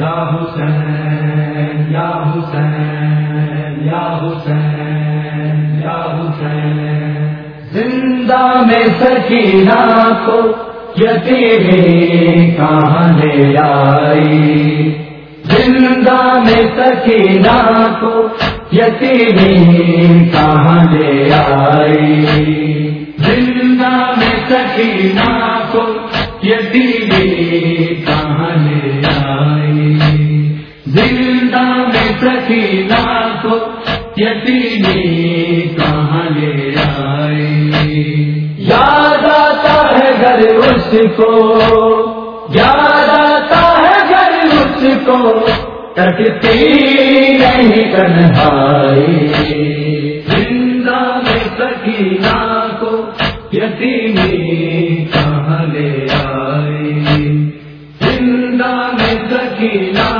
یا حسین یا حسین یا حسین یا حسین۔ زندہ میں سکینہ کو یتیمی کہاں لے آئی۔ زندہ میں سکینہ کو یتیمی کہاں لے آئی۔ زندہ میں سکینہ کو یتیمی میں سکینہ کو یتیمی کہاں لے آئی یاد آتا ہے گھر اس کو، یاد آتا ہے گھر اس کو کٹتی نہیں کنہائی زندہ میں سکینہ کو یتیمی کہاں لے آئی زندہ میں سکینہ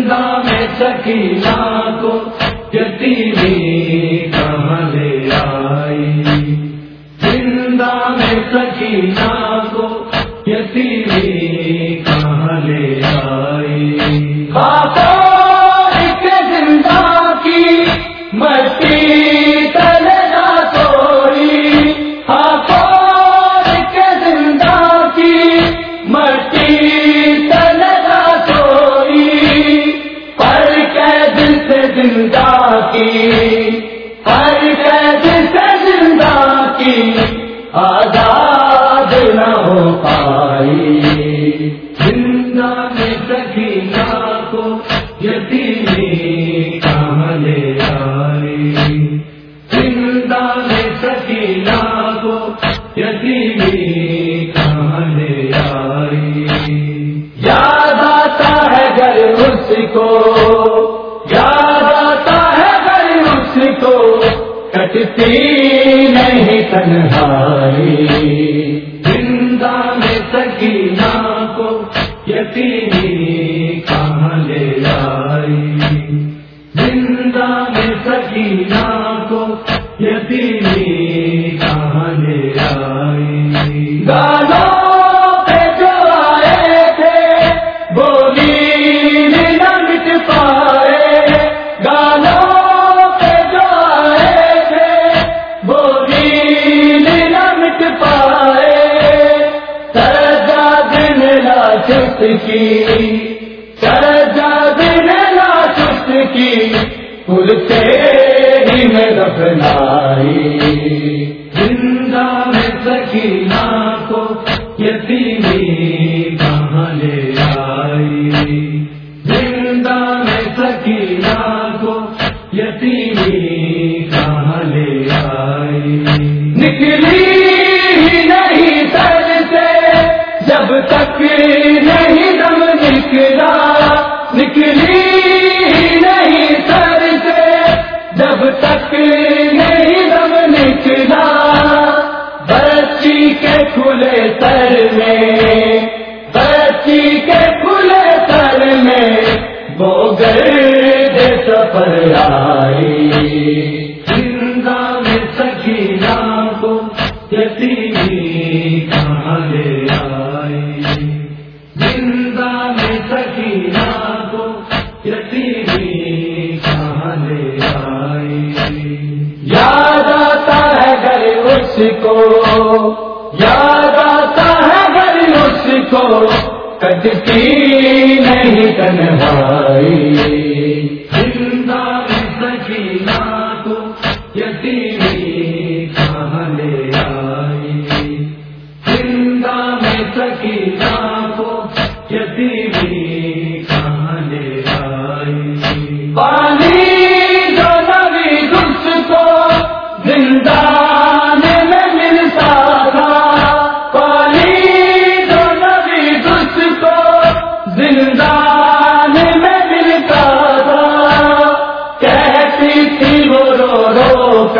زندہ میں سکینہ کو یتیمی کہاں لے آئی۔ زندہ میں سکینہ اس کو یاد آتا ہے گھر اس کو، کٹتی نہیں تنہائی۔ زندہ میں سکینہ کو یتیمی کہاں لے آئی؟ زندہ میں سکینہ کو یتیمی کہاں لے آئی؟ چست کی سرجا کی پل سے ہی میں دفنائی۔ زندہ میں سکینہ کو یتیمی کہاں لے آئی۔ زندہ میں سکینہ کو یتیمی کہاں لے آئی۔ نکلی ہی نہیں سر سے، جب تک نہیں تک نہیں دم نکلا بچی کے کھلے تر میں، بچی کے کھلے تر میں، وہ گرد سفر آئی۔ کٹتی نہیں تنہائی زندہ سکینہ کو یتیمی کہاں لے آئی زندہ میں سکینہ کو یتیمی کہاں لے آئی پانی جو نبی کو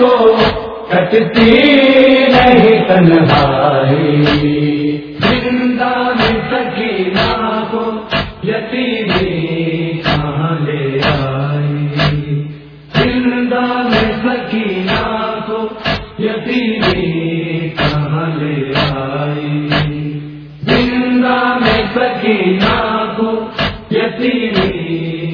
کو کٹتی نہیں تنہائی۔ زندہ میں سکینہ کو یتیمی کہاں لے آئی۔ زندہ میں سکینہ کو یتیمی کہاں لے آئی۔ زندہ میں سکینہ کو یتیمی